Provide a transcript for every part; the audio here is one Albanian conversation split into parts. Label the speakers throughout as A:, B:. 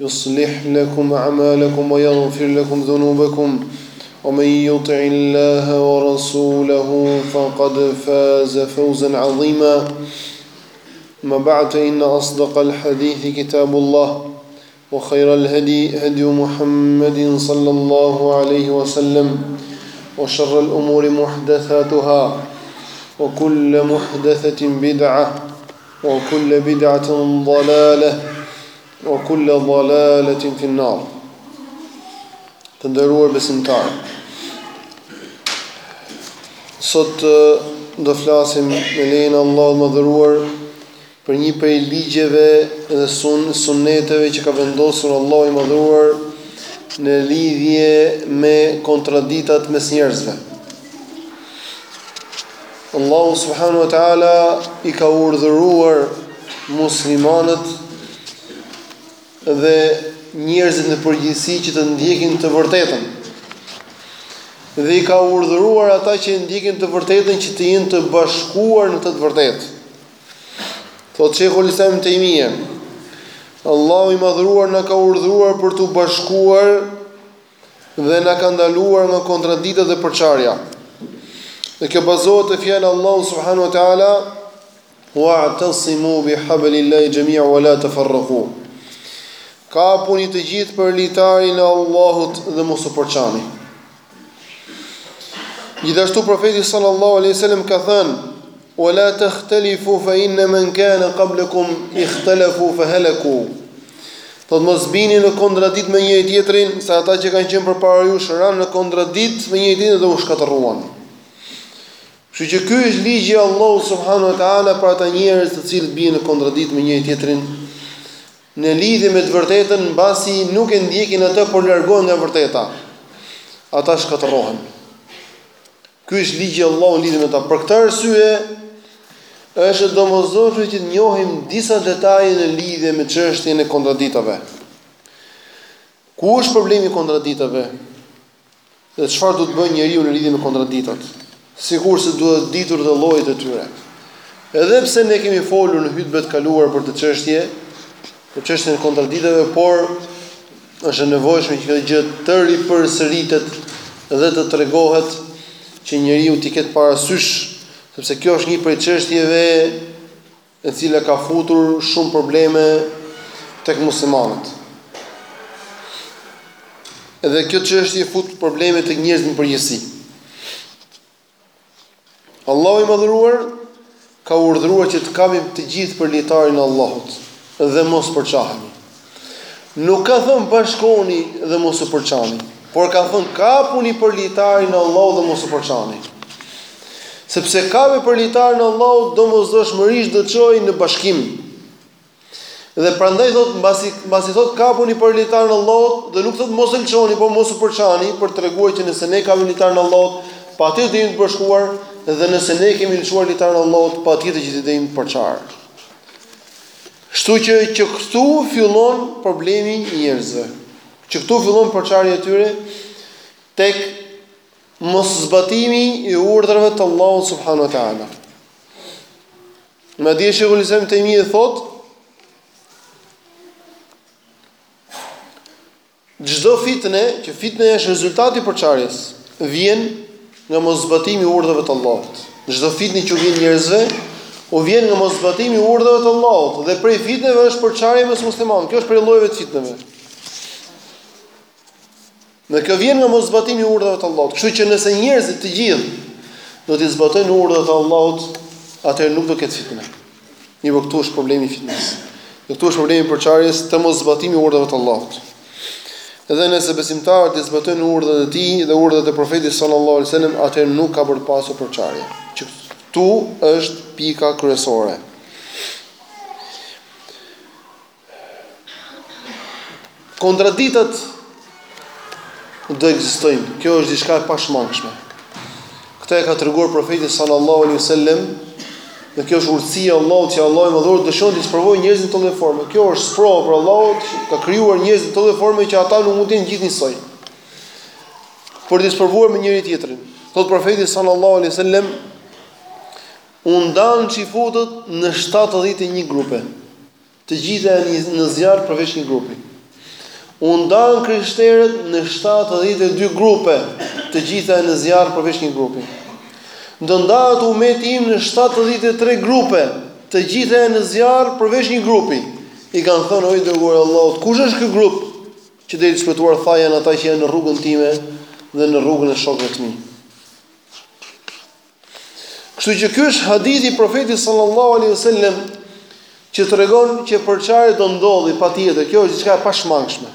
A: يصلح لكم أعمالكم ويغفر لكم ذنوبكم ومن يطع الله ورسوله فقد فاز فوزا عظيما ما بعد إن أصدق الحديث كتاب الله وخير الهدي هدي محمد صلى الله عليه وسلم وشر الأمور محدثاتها wa kull muhdathatin bid'ah wa kull bid'atin dalalah Wa kulla dhalaletin fin nar. Të nderuar besimtarë. Sot do flasim me lejen e Allahut madhëruar për një prej ligjeve dhe sun sunneteve që ka vendosur Allahu i madhëruar në lidhje me kontraditat mes njerëzve. Allahu subhanahu wa taala i ka urdhëruar muslimanët dhe njerëzit në përgjithësi që të ndjekin të vërtetën. Dhe i ka urdhëruar ata që ndjekin të vërtetën që të jenë të bashkuar në këtë të vërtetë. Thotë Sheikhul Islam Taymiyah, Allahu i madhëruar na ka urdhëruar për t'u bashkuar Dhe na ka ndaluar nga kontraditat dhe përçarja. Dhe kjo bazohet te fjala e Allahut subhanahu wa taala wa'tasimu bi hablillahi jami'an wa la tafarraqu. Kapuni të gjithë për litarin e Allahut dhe mos u përçani. Gjithashtu profeti sallallahu alaihi wasallam ka thënë Wa la takhtalifu fa inna man kana qablakum ikhtalafu fa halaku. Thot mos bini në kontraditë me njëri tjetrin, se ata që kanë qenë përpara jush ranë në kontraditë me njëri tjetrin dhe u shkatërruan. Kështu që ky është ligji i Allahut subhanahu wa taala për ata njerëz të cilët bien në kontraditë me njëri tjetrin në lidhje me të vërtetën, mbasi nuk e ndjekin atë por largohen nga e vërteta. Ata shkatërrohen. Ky është ligji i Allahut lidhur me ta. Për këtë arsye është e domosdoshme që të njohim disa detaje në lidhje me çështjen e kontraditave. Ku është problemi i kontraditave? Dhe çfarë duhet të bëjë njeriu në lidhje me kontraditat? Sikurse duhet ditur dhe llojet e tyre. Edhe pse ne kemi folur në hutbet kaluar për këtë çështje, Për çështjen e kontraditave, por është e nevojshme që kjo gjë të ripërsëritet dhe të tregohet që njeriu t'i ketë parasysh, sepse kjo është një prej çështjeve e cila ka futur shumë probleme tek muslimanët. Edhe kjo çështje fut probleme tek njerëzit në përgjithësi. Allahu i Madhëruar ka urdhëruar që të kapemi të gjithë për litarin e Allahut dhe mos përçahemi. Nuk ka thënë bashkoni dhe mos u përçani, por ka thënë kapuni për litarin e Allahut dhe mos u përçani. Sepse kapja për litarin e Allahut domosdoshmërisht do të çojë në bashkim. Dhe prandaj thot mbasi mbasi thot kapuni për litarin e Allahut dhe nuk thot mos e lshoni po mos u përçani për treguar që nëse ne kapim litarin e Allahut patjetër do jemi të bashkuar dhe nëse ne kemi lshuar litarin e Allahut patjetër që do jemi të përçar. Kështu që që këtu fillon problemi i njerëzve. Që këtu fillon përçarja e tyre tek mos zbatimi i urdhrave të Allahut subhanahu teala. Madje siç Ibn Tejmije thot, çdo fitne, që fitne është rezultat i përçarjes, vjen nga mos zbatimi i urdhrave të Allahut. Çdo fitne që u vjen njerëzve, u vjen nga mos zbatimi i urdhrave të Allahut, dhe prej fitneve është përçarja mes muslimanëve, kjo është prej llojeve të fitneve. Dhe kjo vjen nga mos zbatimi i urdhrave të Allahut. Kështu që nëse njerëzit të gjithë do të zbatojnë urdhrat e Allahut, atëherë nuk do të ketë fitne. Mirëpo këtu është problemi i fitnes. Këtu është problemi i përçarjes te mos zbatimi i urdhrave të Allahut. Dhe nëse besimtarët i zbatojnë urdhrat e tij dhe urdhrat e profetit sallallahu alajhi wasallam, atëherë nuk ka për të pasur përçarje. Që këtu është pika kryesore. Kontradiktat do të ekzistojnë. Kjo është diçka e pashmangshme. Këtë e ka treguar profeti sallallahu alaihi wasallam, dhe kjo është urtësia e Allahut që Allahu xhele shanuhu dëshiron të sprovojë njerëzit në atë formë. Kjo është sprovë prej Allahut, ka krijuar njerëzit në atë formë që ata nuk mund të jenë gjithë njësoj. Por të sprovuar me njëri tjetrin. Thot profeti sallallahu alaihi wasallam u ndan çifutët në 71 grupe. Të gjitha janë në zjarr përveç një grupi. U ndanë krishterët në shtatëdhjetë e dy grupe, të gjitha janë në zjarr përveç një grupi. Do ndahet umeti im në shtatëdhjetë e tre grupe, të gjitha janë në zjarr përveç një grupi. I kanë thënë o i dërguar i Allahut, kush është ky grup që do jetë i shpëtuar tha janë ata që janë në rrugën time dhe në rrugën e shokëve të mi. Kështu që ky është hadithi i Profetit sallallahu alaihi wasallam që tregon që përçarja do ndodhi patjetër, kjo është diçka e pashmangshme.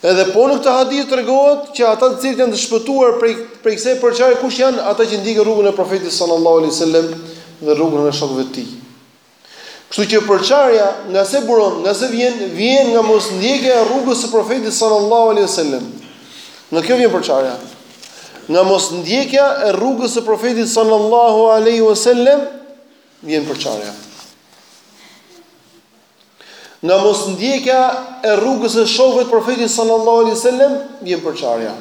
A: Edhe po në këtë hadith tregohet që ata të cilët janë të shpëtuar prej prej kësaj përçarje kush janë ata që ndjekin rrugën e Profetit sallallahu alaihi wasallam dhe rrugën e shokëve të tij. Kështu që përçarja nga se buron, nga se vjen, vjen nga mos ndjekja e rrugës së profetit sallallahu alaihi wasallam. Nga kjo vjen përçarja. Nga mos ndjekja e rrugës së profetit sallallahu alaihi wasallam vjen përçarja. Nga mos ndjekja e rrugës së shokëve të profetit sallallahu alaihi wasallam vjen përçarja.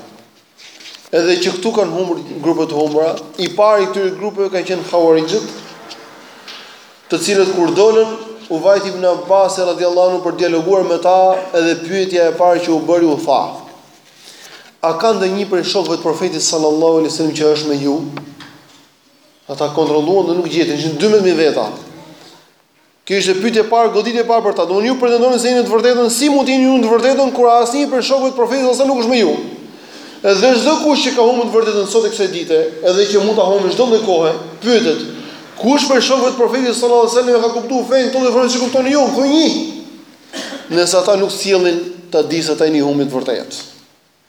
A: Edhe që këtu kanë humbur grupe të humbura, i pari i këtyre grupeve kanë qenë Hauarixhët, të cilët kur dolën u vajt Ibn Abbas radhiyallahu anhu për të dialoguar me ta, edhe pyetja e parë që u bëri u tha: A ka ndonjë prej shokëve të Profetit sallallahu alaihi wasallam që është me ju? Ata kontrolluan dhe nuk gjetën, ishin 12000 veta. Kjo ishte pyetja e parë, goditja e parë për ta. Domethënë ju pretendoni se jeni të vërtetën, si mund të jeni ju të vërtetën kur asnjë prej shokëve të Profetit sallallahu nuk është me ju? Edhe çdo kush që ka humbur të vërtetën sot e kësaj dite, edhe që mund ta humbë çdo lloj kohe, pyetet, kush prej shokëve të Profetit sallallahu alajhi wasallam e ka kuptuar fenë tonë vërtet si kuptoni ju? Ka një? Nëse ata nuk sjellin, ta dish se ata e kanë humbur të vërtetën.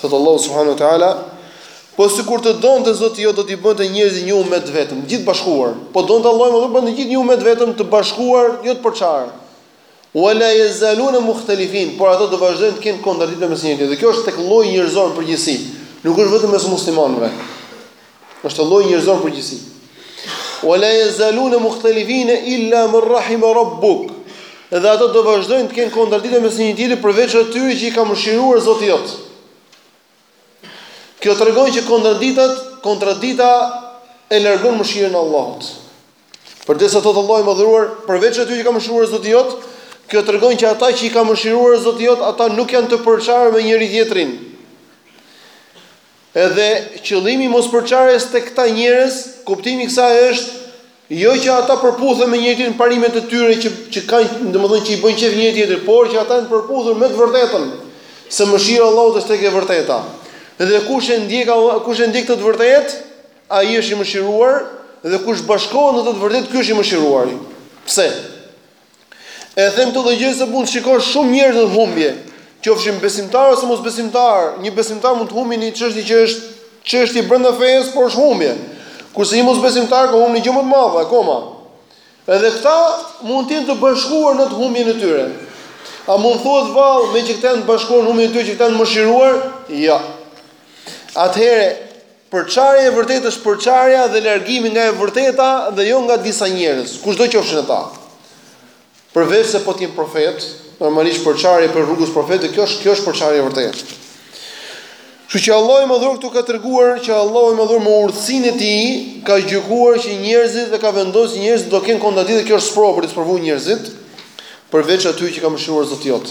A: Thot Allahu subhanahu wa taala, Po sikur të donte Zoti jot do t'i bënte njerëzit një umet të vetëm, gjithë bashkuar. Po donte Allahu, mund t'i bënte gjithë një umet të vetëm të bashkuar, jo të përçarë. Wala yazalun mukhtalifin, por ata do vazhdojnë të kenë kontradiktë mes njëri tjetrit. Dhe kjo është tek lloji njerëzor në përgjithësi. Nuk është vetëm mes muslimanëve. Është lloji njerëzor në përgjithësi. Wa la yazaluna mukhtalifina illa man rahima rabbuk. Edhe ata do vazhdojnë të kenë kontradiktë mes njëri tjetrit përveç atyre që i ka mëshiruar Zoti jot. Kjo tregon që kontradiktat, kontradikta e largon mëshirën e Allahut. Përderisa thot Allahu i madhëruar, përveç atyre që ka mëshiruar Zoti jot, kjo tregon që ata që i ka mëshiruar Zoti jot, ata nuk janë të përçarë me njëri tjetrin. Edhe qëllimi i mospërçarjes tek këta njerëz, kuptimi i kësaj është jo që ata përputhen me njëri-tjetrin në parimet e tyre që që kanë, domethënë që i bëjnë qejf njëri-tjetrit, por që ata janë të përputhur me të vërtetën, se mëshira e Allahut është tek e vërteta. Dhe kush e ndjek, kush e ndjek këtë të vërtetë, ai është i mëshiruar, dhe kush bashkohet në këtë të vërtetë, ky është i mëshiruari. Pse? E them këtë gjë se mund të shikosh shumë njerëz në humbje, qofshin besimtarë ose mosbesimtarë. Një besimtar mund të humbë në një çështje që është çështje brenda fesë, por është humbje. Kurse një mosbesimtar ka humbë në një gjë më të madhe akoma. Edhe këta mund të jenë të bashkuar në atë humbjen e tyre. A mund thuhet vallë meqë këta janë të bashkuar në humbjen e tyre që këta janë të mëshiruar? Jo. Jo. Atëherë Përçarja e vërtetë është përçarja dhe largimi nga e vërteta dhe jo nga disa njerëz, kushdo qofshin ata. Përveçse po të jenë profet, normalisht përçarje prej rrugës së profetit, kjo është kjo është përçarje e vërtetë. Kështu që Allahu i Madhëruar këtu ka treguar që Allahu i Madhëruar me urtësinë e tij ka gjykuar që njerëzit dhe ka vendosur që njerëzit do të kenë kontradiktë dhe kjo është sprovë për t'i sprovuar njerëzit përveç atyre që ka mëshiruar Zoti jot.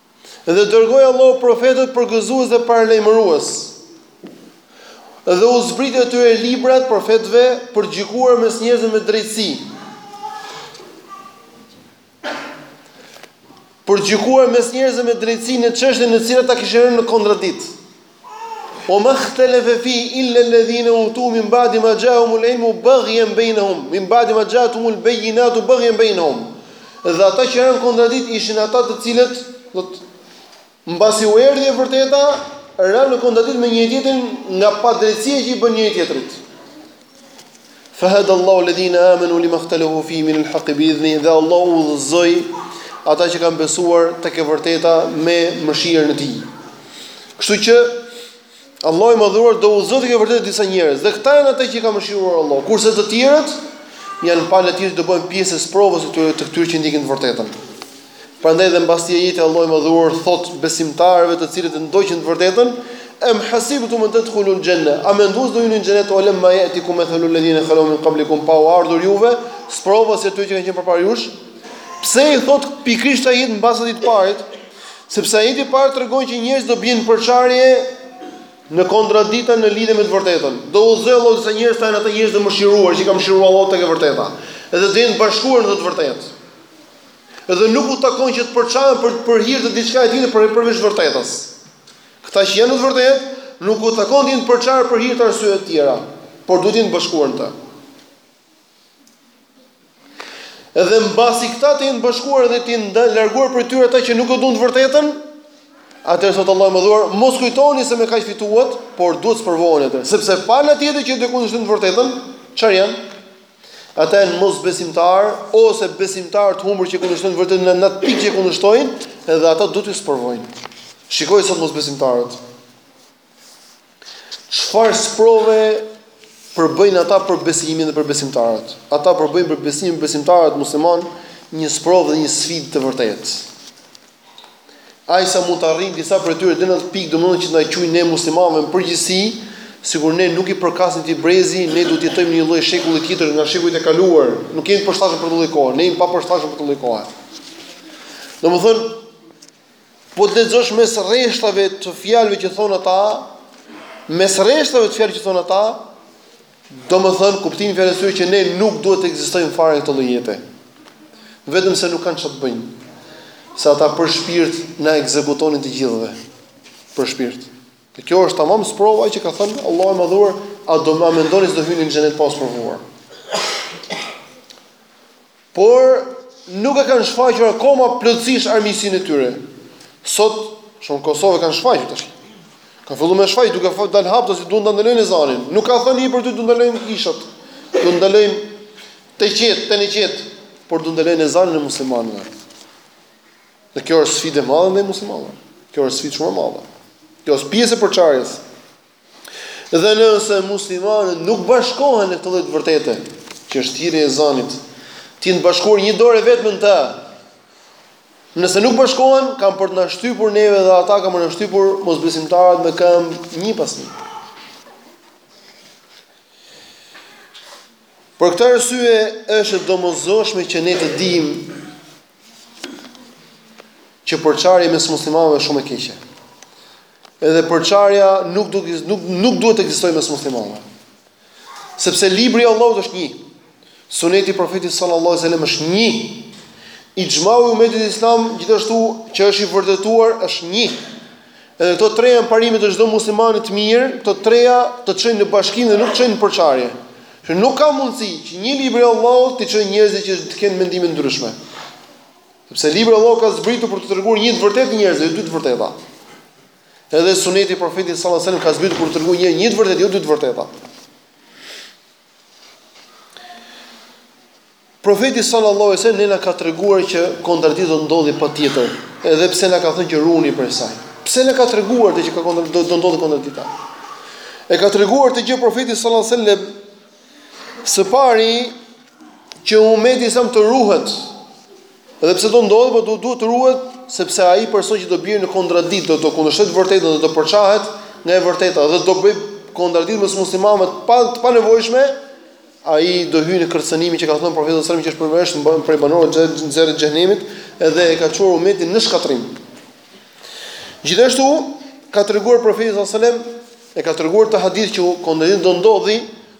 A: Dhe dërgoi Allahu profetët përgëzues dhe paralajmërues. Dhe u zbriti atyre librat profetëve për të gjykuar mes njerëzve me drejtësi. Për të gjykuar mes njerëzve me drejtësi në çështje në të cilat ata kishin rënë në kontradiktë. Ue ma khtelefe fihi illa ledhine utu min badi ma xhahumul ilmu bëgjen bejnë hum, min badi ma xhat humul bejinatu bëgjen bejnë hum. Dhe ata që ranë në kontradiktë ishin ata të cilët, dhe të, mbasi u erdhi e vërteta, ranë në kontradiktë me njëri-tjetrin nga padrejtësia që i bënë njëri-tjetrit. Fa hada Allahu alladhina amanu lima ikhtalafu fihi min al-haqqi bi idhni dhe Allahu udhëzoi ata që kanë besuar tek e vërteta me mëshirën e tij. Kështu që Allahu i Madhëruar do udhëzojë tek e vërteta disa njerëz dhe këta janë ata që i ka mëshiruar Allahu, kurse të tjerët janë pala tjetër, do bëhen pjesë e sprovës të këtyre që ndjekin të vërtetën. Prandaj dhe mbas këtij ajeti Allahu i Madhëruar u thotë besimtarëve të cilët e ndoqën të vërtetën, Em hasibtum an tadkhulul janna, a mendoni do hyni në xhenet ue lemma yatikum mathalul ladhina khalu min qablikum pa u ardhur juve sprova si ata që kanë qenë përpara jush? Pse i thot pikërisht ajetin mbas të parit? Sepse ajeti i parë tregon që njerëzit do bien në përçarje në kontradiktë në lidhje me të vërtetën. Do udhëzojë Allahu disa njerëz, janë ata njerëz të mëshiruar që i ka mëshiruar Allahu tek e vërteta. Edhe do jenë bashkuar në të vërtetë. Edhe nuk u takon që të përçahen për për hir të diçkaje tjetër për përveç të vërtetës. Këta që janë në të vërtetë, nuk u takon të jenë të përçarë për hir të arsyeve të tjera, por duhet të jenë të bashkuar në të. Edhe mbasi këta të jenë bashkuar dhe të jenë larguar prej tyre ata që nuk e duan të vërtetën, atëherë thotë Allahu i Madhëruar, mos kujtoni se me kaq fituat, por duhet të sprovoheni atëherë, sepse pala tjetër që do kundërshtojnë të vërtetën, çfarë janë? Ata janë mosbesimtarë ose besimtarë të humbur që kundërshtojnë të vërtetën në atë pikë që e kundërshtojnë, edhe ata duhet t'ju sprovojnë. Shikoji sot mosbesimtarët. Çfarë sprove përbëjnë ata për besimin dhe për besimtarët? Ata përbëjnë për besimin e besimtarëve muslimanë një sprovë dhe një sfidë të vërtetë. Aq sa mund të arrijnë disa prej tyre deri në atë pikë, domethënë që të na quajnë ne muslimanëve në përgjithësi, sikur ne nuk i përkasim këtij brezi, ne duhet të jetojmë në një lloj shekulli tjetër nga shekujt e kaluar, nuk jemi të përshtatshëm për këtë lloj kohe, ne jemi të papërshtatshëm për këtë lloj kohe. Domethënë, po të lexosh mes rreshtave të fjalëve që thonë ata, mes rreshtave të fjalëve që thonë ata, Domethënë, kuptimi i fjalës së tyre që ne nuk duhet të ekzistojmë fare në këtë lloj jete. Vetëm se nuk kanë çfarë të bëjnë. Se ata për shpirt na ekzekutonin të gjithëve. Për shpirt. Dhe kjo është tamam sprova që ka thënë Allahu i Madhëruar, a do, a mendoni se do hyni në xhenet pa u sprovuar? Por, nuk e kanë shfaqur akoma plotësisht armiqësinë e tyre. Sot, shumë Kosovë e kanë shfaqur tash. Ka fillu me shfaq duke dal haptas duhet ta ndalojnë ezanin. Nuk ka thënë njeri prej tyre duhet të ndalojnë kishat. Duhet të ndalojnë të qetë, të në qetë, por duhet të ndalojnë ezanin e muslimanëve. Dhe kjo është sfidë e madhe ndaj muslimanëve. Kjo është sfidë shumë e madhe. Kjo është pjesë e përçarjes. Dhe nëse muslimanët nuk bashkohen në këtë lloj të vërtete, që është thirrja e ezanit, të jenë të bashkuar një dorë e vetme në të. Nëse nuk bashkohen, kanë për të na shtypur neve dhe ata kanë për të na shtypur mosbesimtarët me këmbë një pas një. Për këtë arsye është e domosdoshme që ne të dimë që përçarja mes muslimanëve është shumë e keqe. Edhe përçarja nuk du nuk nuk duhet të ekzistojë mes muslimanëve. Sepse libri i Allahut është një. Suneti i profetit sallallahu alajhi wasallam është një. Ixhmau i umetit islam gjithashtu që është i vërtetuar është një. Edhe këto treja janë parime të çdo muslimani të mirë, këto treja të çojnë në bashkim dhe nuk të çojnë në përçarje. Që nuk ka mundësi që një libër i Allahut t'i çojë njerëzit që të kenë mendime të ndryshme. Sepse libri i Allahut ka zbritur për t'u treguar një të vërtetë njerëzve, jo dy të vërteta. Edhe suneti i profetit sallallahu alajhi wasallam ka zbritur për t'u treguar një një të vërtetë, jo dy të vërteta. Profeti sallallahu alajhi wasallam ne na ka treguar që kontradikta do të ndodhi patjetër, edhe pse na ka thënë që ruhuni prej saj. Pse na e ka treguar këtë që ka kontradiktë do të ndodhi kontradikta? E ka treguar këtë gjë profeti sallallahu alajhi wasallam së pari që ummeti islam të ruhet Edhe pse do ndodhi, po duhet të ruhet, sepse ai person që do bjerë në kontradikt, do të kundërshtojë të vërtetën dhe do përçahet nga e vërteta dhe do bëj kontradikt mes muslimanëve të pa të panevojshme, ai do hyjë në kërcënimin që ka thënë profeti sallallahu alajhi wasallam që është prej banor prej banorëve të xhene të xhehenemit dhe e ka çuar umetin në shkatërrim. Gjithashtu ka treguar profeti sallallahu alajhi wasallam e ka treguar këtë hadith që kontradikt do ndodhi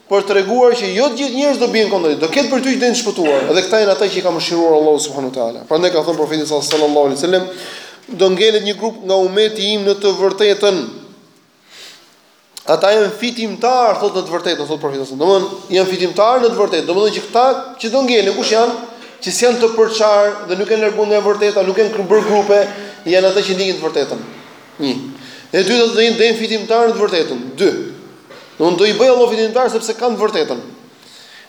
A: për të treguar që jo të gjithë njerëzit do bien në kontradikt, do ketë prej tyre që do jenë të shpëtuar, dhe këta janë ata që i ka mëshiruar Allahu subhanahu wa taala. Prandaj ka thënë profeti sallallahu alaihi wasallam, do ngelet një grup nga ummeti im në të vërtetën. Ata janë fitimtar, thotë në të vërtetën, thotë profeti sallallahu alaihi wasallam. Domthon janë fitimtar në të vërtetë, domthon që këta që do ngelen, kush janë? Që s'janë të përçar dhe nuk janë larguar nga e vërteta, nuk janë bërë grupe, janë ata që ndjekin të vërtetën. Një. E dyta do të jenë fitimtar në të vërtetën. Domethënë do i bëj Allahu fitimtar sepse kanë të vërtetën.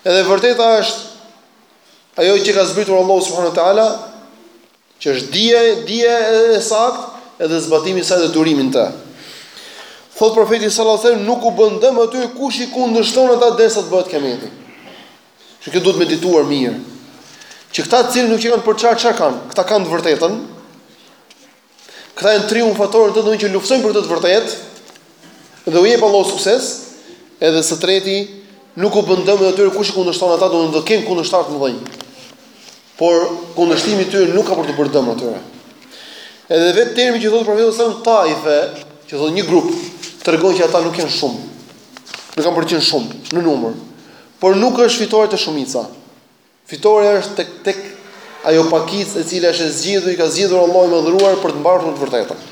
A: Edhe vërteta është ajo që ka zbritur Allahu subhanahu wa taala, që është dija dija e saktë edhe zbatimi i saj dhe durimi në të. Thot profeti sallallahu alajhi wasallam nuk u bën dëm atyre kush i kundërshton ata derisa të bëhet kiameti. Që kjo duhet medituar mirë. Që këta të cilët nuk që kanë për çfarë çfarë kanë, këta kanë të vërtetën, Këta janë triumfatorë, domethënë që luftojnë për këtë të vërtetë dhe u jep Allahu sukses. Edhe së treti, nuk u bën dëm atyre kush i kundërshton ata, do të kenë kundërshtar të mëdhenj. Por kundërshtimi i tyre nuk ka për t'u bërë dëm atyre. Edhe vetë termi që thotë profeti sallallahu alajhi wasallam taife, që thotë një grup, tregon që ata nuk janë shumë. Nuk kanë për të qenë shumë në numër. Por nuk është fitorja te shumica. Fitorja është tek tek ajo pakicë e cila është e zgjedhur, i ka zgjedhur Allahu i madhëruar për të mbartur të vërtetën.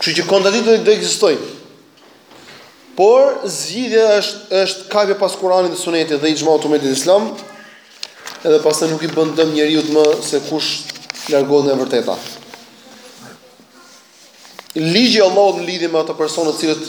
A: Kështu që kontradiktë do të ekzistojë. Por zgjidhja është është kapja pas Kur'anit dhe Sunetit dhe ixhmaut të umetit islam. Edhe pastaj nuk i bën dëm njeriut më se kush largohet nga e vërteta. Ligji i Allahut në lidhje me ata persona të cilët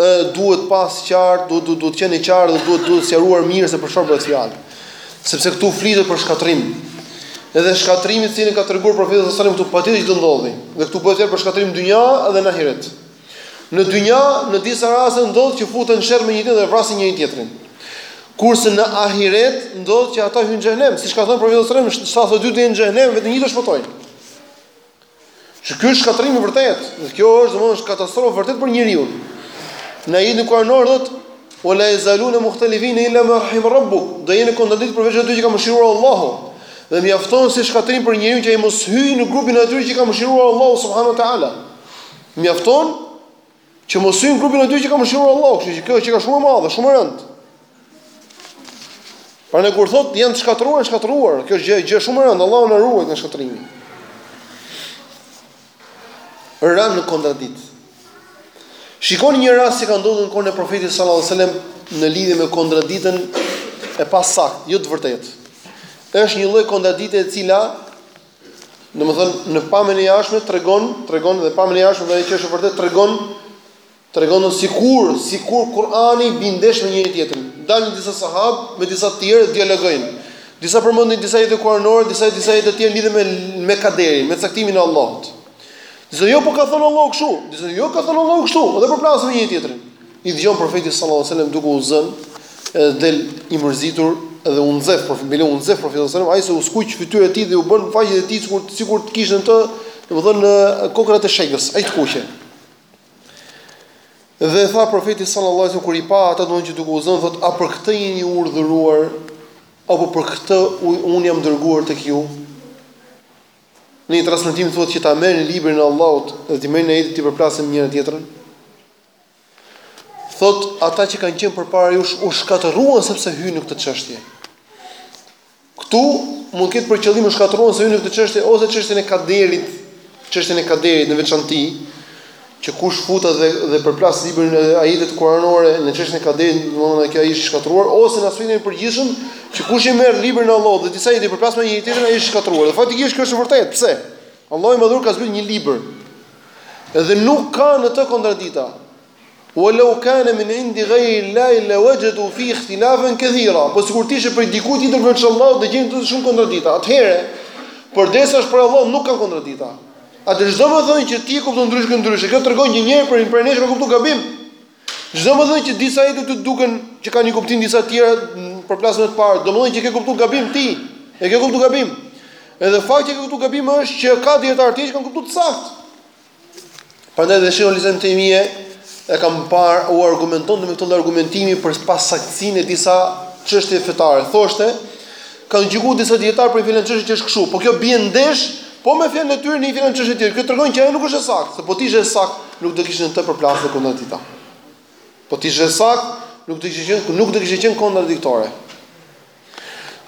A: ë duhet pas qartë, duhet duhet duhet qenë i qartë dhe duhet duhet sqaruar mirë se për çfarë bëhet fjalë. Sepse këtu flitet për shkatërrim. Edhe shkatërrimi i cilin ka treguar profeti sallallahu alajhi wasallam këtu patjetër që do ndodhi. Dhe këtu bëhet fjalë për shkatërrim në dynja dhe në ahiret. Në dynja, në disa raste ndodh që futen në sherr me njëri tjetrin dhe vrasin njëri tjetrin. Kurse në ahiret ndodh që ata hyjnë në xhenem, siç ka thënë profeti sallallahu alajhi wasallam, 72 do hyjnë në xhenem vetëm një do shpëtojë. Që ky është shkatërrim i vërtetë, dhe kjo është domethënë është katastrofë vërtet për njeriun. Në ajetin kuranor thotë: "Wa la yazaluna mukhtalifin illa man rahima rabbuk", do jenë në kontradiktë përveç atyre që ka mëshiruar Allahu. Dhe mjafton si shkatërrim për njeriun që ai mos hyjë në grupin e atyre që ka mëshiruar Allahu subhanahu wa taala. Mjafton Që mos hyjë në grupin e atyre që ka mëshiruar Allahu, kështu që kjo është diçka shumë e madhe, shumë e rëndë. Prandaj kur thotë janë të shkatërruar, shkatërruar, kjo është gjë gjë shumë e rëndë, Allahu na ruajt nga shkatërrimi. Ran në kontradikt. Shikoni një rast që ka ndodhur në kohën e Profetit sallallahu alajhi wasallam në lidhje me kontraditën e pasaktë, jo të vërtetë. Është një lloj kontradite e cila Domethënë në pamjen e jashtme tregon, tregon dhe pamjen e jashtme ajo që është e vërtetë tregon tregon sikur sikur Kur'ani bie ndesh me njëri tjetrin. Dalin disa sahabë me disa të tjerë dhe dialogojnë. Disa përmendin disa ajete kuranore, disa disa ajete të tjera në lidhje me me kaderin, me caktimin e Allahut. Disa jo po ka thënë Allahu kështu, disa jo ka thënë Allahu kështu, edhe përplasen me njëri tjetrin. I dëgjon Profeti sallallahu alejhi dhe sellem duke u zënë, edhe del i mërzitur dhe u nxeh, po bile u nxeh Profeti sallallahu alejhi dhe sellem, aq sa u skuq fytyra e tij dhe u bënë faqet e tij sikur sikur të kishte në të, domethënë, kokrrat e shegës, aq të kuqe. Dhe tha Profeti sallallahu alejhi dhe sellem kur i pa ata domethënë që duke u zënë thotë a për këtë jeni ju urdhëruar apo për këtë unë jam dërguar tek ju? Në një transmetim thotë që ta merrni librin e Allahut dhe t'i merrni ajetet t'i përplasni me njëra tjetrën. Thotë, ata që kanë qenë përpara jush u shkatërruan sepse hynë në këtë çështje. Ktu mund të ketë për qëllim u shkatërruan se hynë në këtë çështje ose çështjen e kaderit, çështjen e kaderit në veçanti, që kush futet dhe dhe përplas librin e ajetet kuranore në çështjen e kaderit, domethënë kjo ai është shkatërruar ose në aspektin e përgjithshëm, që kush i merr librin e Allahut dhe disa i përplas me një tjetër ai është shkatërruar. Dhe faktikisht kjo është e vërtetë. Pse? Allahu i Madhëruar ka zbritur një libër dhe nuk ka në të kontradikta. Wa law kana min indi ghayri Allahi la wajadu fihi ikhtilafan kathira. Po sikur të ishte prej dikujt tjetër veç Allahut do gjenin në të shumë kontradikta. Atëherë, përderisa është prej Allahut nuk ka kontradikta. Atëherë ç'do me thënë që ti e kupton ndryshe ndryshe, kjo tregon që njëri prej nesh ka kuptuar gabim. Ç'do me thënë që disa ajete të duken që kanë një kuptim disa tjera përplasen me të parat, do me thënë që e ke kuptu gabim ti, e ke kuptu gabim. Edhe fakt që e ke kuptu gabim është që ka dijetarë tjerë që e kanë kuptu të saktë. Prandaj dhe shejhul islam Ibn Tejmije, e kam parë u argumentonte me këtë argumentim për pasaktësinë e disa çështjeve fetare. Thoshte, Kanë gjykuar disa dijetarë për një filan çështje që është kështu, por kjo bie ndesh po me fjalën e tyre në një filan çështje tjetër. Kjo tregon që ajo nuk është e saktë, se po të ishte e saktë, nuk do kishin të përplasur kontradikta. Po të ishte e saktë, nuk do kishte qenë, nuk do kishin qenë kontradiktore.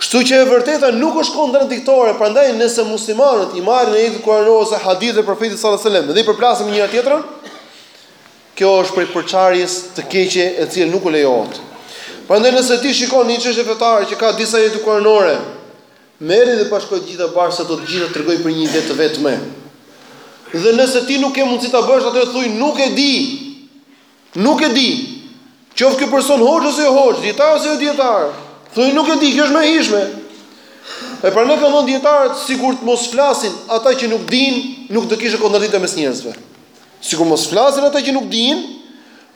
A: Kështu që e vërteta nuk është kontradiktore, prandaj nëse muslimanët i marrin ajetet kuranore ose hadithet e profetit sallallahu alajhi wasallam dhe i përplasin me njëra tjetrën, Kjo është prej përçarjes të keqe e cila nuk lejohet. Prandaj nëse ti shikon një çështje fetare që ka disa ajete kuranore, merri dhe bashkoji të gjitha bashkë se do të gjitha tregojnë për një ide të vetme. Dhe nëse ti nuk ke mundësi ta bësh atëherë thuj nuk e di. Nuk e di. Qoftë ky person hoxhë ose jo hoxhë, dijetar ose jo dijetar. Thuj nuk e di, kjo është më e hijshme. E prandaj kanë thënë dijetarët sikur të mos flasin ata që nuk dinë, nuk do kishte kontradikta mes njerëzve. Sikur mos flasin ata që nuk dinë,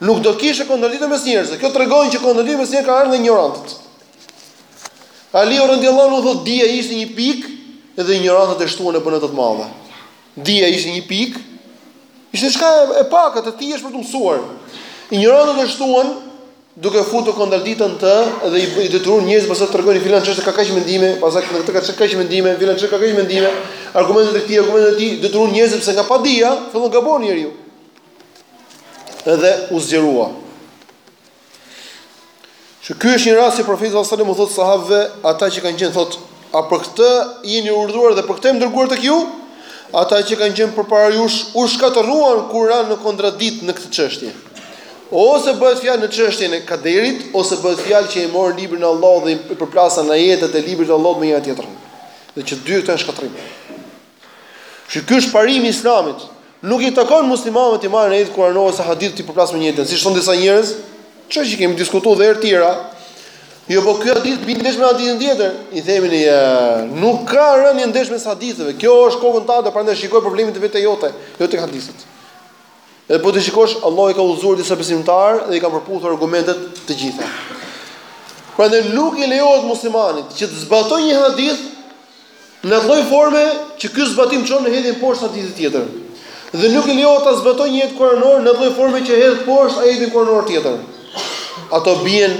A: nuk do kishte kontradikta mes njerëzve. Kjo tregon që kontradiktat mes njerëzve kanë ardhur nga injorantët. Aliu radhiyallahu anhu thotë dija ishte një pikë dhe injorantët e shtuan e bënë atë të madhe. Dija ishte një pikë, ishte diçka e pakët e thjeshtë për t'u mësuar. Injorantët e shtuan duke futur kontraditën të dhe i, i detyruar njerëzit pastaj të tregojnë filan çështje ka kaq mendime, pastaj këtë këtë ka kaq mendime, filan çështje ka kaq mendime, argumentet e këtij, argumentet e tij, detyruan njerëzit pse nga padija, fillon gabon njeriu. Edhe u zgjerua. Që ky është një rast që profeti sallallahu alajhi wasallam u thotë sahabëve, ata që kanë qenë thotë A për këtë jeni urdhëruar dhe për këtë jam dërguar tek ju? Ata që kanë qenë përpara jush u shkatërruan kur ranë në kontradiktë në këtë çështje. Ose bëhet fjalë në çështjen e kaderit, ose bëhet fjalë që e morën librin e Allahut dhe i përplasën ajetet e librit të Allahut me njëra tjetrën. Dhe që dyja këto janë shkatërrim. Që ky është parimi i Islamit. Nuk i takon muslimanëve të marrin ajete kuranore ose hadithe t'i përplasë me një-tjetrin, siç thonë disa njerëz, çka që kemi diskutuar dhe herë tjera. Jo, po ky hadith bie ndesh me hadithin tjetër. I themi ne, jo, nuk ka rënie ndesh mes haditheve. Kjo është kokën tande, prandaj shikoje problemin te vetja jote, jo tek hadithi. Edhe po t'i shikosh, Allahu i ka udhëzuar disa besimtarë dhe i ka përputhur argumentet të gjitha. Prandaj nuk i lejohet muslimanit që të zbatojë një hadith Në atë lloj forme që ky zbatim çon në hedhjen poshtë të hadithit tjetër. Dhe nuk i lejohet ta zbatojë një ajet kuranor në atë lloj forme që hedh poshtë ajetin kuranor tjetër. Ato bien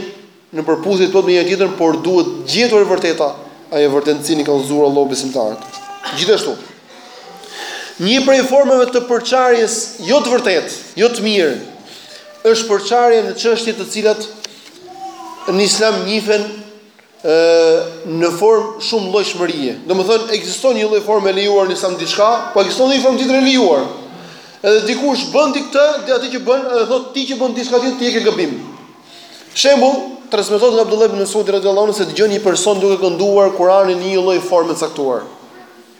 A: në përputhje të plotë me një-tjetrën, por duhet gjetur e vërteta, ajo e vërtetë në të cilën i ka udhëzuar Allahu besimtarët. Gjithashtu, një prej formave të përçarjes jo të vërtetë, jo të mirë, është përçarja në çështje të cilat në Islam njihen në formë shumëllojshmërie. Domethënë ekziston një lloj forme e lejuar në Islam diçka, po ekziston një formë tjetër e lejuar. Edhe dikush bën ti këtë, dhe atë që bën, edhe thotë ti që bën diçka tjetër ti e ke gabim. Shembull, transmetohet nga Abdullah ibn Mas'ud radhiyallahu anhu se dëgjon një person duke kënduar Kur'anin në një lloj forme të caktuar.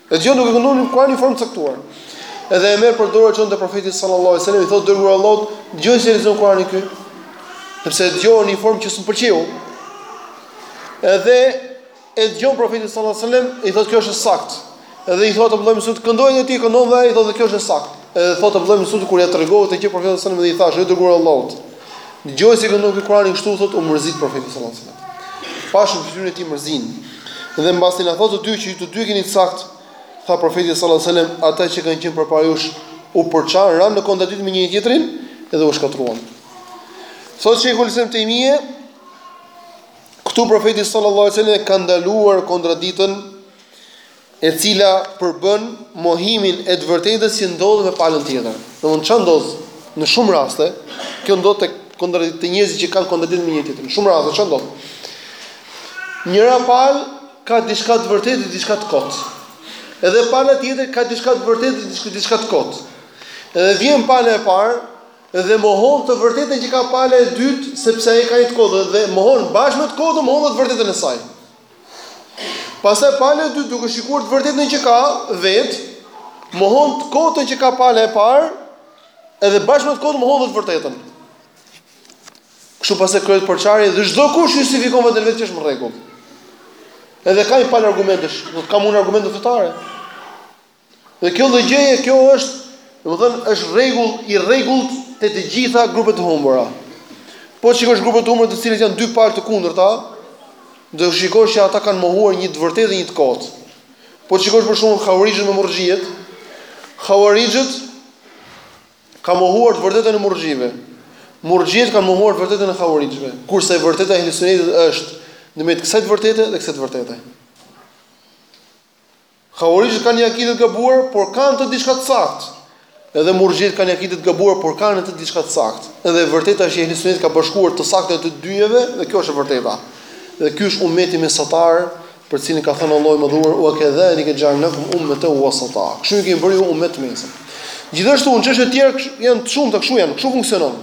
A: E dëgjon duke kënduar Kur'anin në formë të caktuar. Edhe e merr për dore e çon te profeti sallallahu alaihi wasallam i thotë dërguar Allahut, dëgjoje si e lexon Kur'anin ky. Sepse e dëgjon në një formë që s'i pëlqeu. Edhe e dëgjon profeti sallallahu alaihi wasallam i thotë kjo është e saktë. Edhe i thotë Abdullah ibn Mas'ud, këndoje edhe ti këndon dhe ai thotë kjo është e saktë. Edhe thotë Abdullah ibn Mas'ud kur ia tregova këtë gjë profetit sallallahu alaihi wasallam dhe i thashë dërguar Allahut. Dëgjoje si e këndon ky Kur'anin kështu thotë u mërzit profeti sallallahu alajhi wasallam. Pashë në fytyrën e tij mërzinë. Dhe mbasi na thotë të dy që ju të dy e keni të saktë, tha profeti sallallahu alajhi wasallam, ata që kanë qenë përpara jush u përçan ranë në kontradiktë me njëri-tjetrin dhe u shkatërruan. Thotë shejhul Islam Tejmije, këtu profeti sallallahu alajhi wasallam ka ndaluar kontraditën e cila përbën mohimin e të vërtetës që ndodh me palën tjetër. Domethënë ça ndodh në shumë raste, kjo ndodh tek kontradiktat te njerëzit që kanë kontradiktë me njëri-tjetrin. Në shumë raste ça ndodh? Njëra palë ka diçka të vërtetë dhe diçka të kotë. Edhe pala tjetër ka diçka të vërtetë dhe diçka të kotë. Edhe vjen pala e parë dhe mohon të vërtetën që ka pala e dytë sepse ajo ka një të kotë dhe mohon bashkë me të kotën mohon të vërtetën e saj. Pastaj pala e dytë duke shikuar të vërtetën që ka vetë, mohon të kotën që ka pala e parë, edhe bashkë me të kotën mohon të vërtetën. Kështu pastaj krijohet përçarje dhe çdokush justifikon vetveten që është në rregull. Edhe ka një palë argumentesh, thotë kam unë argumente fetare. Dhe kjo lloj gjëje kjo është, domethënë është rregull i rregullt te të gjitha grupet e humbura. Po të shikosh grupet e humbura të cilat janë dy palë të kundërta, do të shikosh që ata kanë mohuar një të vërtetë dhe një të kotë. Po shikosh për shembull Havarixhët me Murxhijët, Havarixhët kanë mohuar të vërtetën e Murxhijëve. Murxhijët kanë mohuar të vërtetën e Havarixhëve, kurse e vërteta e Ehli Sunetit është ndërmjet kësaj të vërtete dhe kësaj të vërtete. Havarixhët kanë një akide të gabuar, por kanë dhe diçka të saktë. Edhe murxhiet kanë akide të gabuar, por kanë dhe diçka të saktë. Edhe e vërteta është që ehli sunnet ka bashkuar të saktën e të dyjave dhe kjo është e vërteta. Dhe ky është ummeti mesatar, për të cilin ka thënë Allahu i Madhëruar: "Wa kadhalika ja'alnakum ummatan wasata." Kështu ju kemi bërë ju ummet të mesëm. Gjithashtu, në çështje të tjera janë të shumta, kështu janë, kështu funksionon.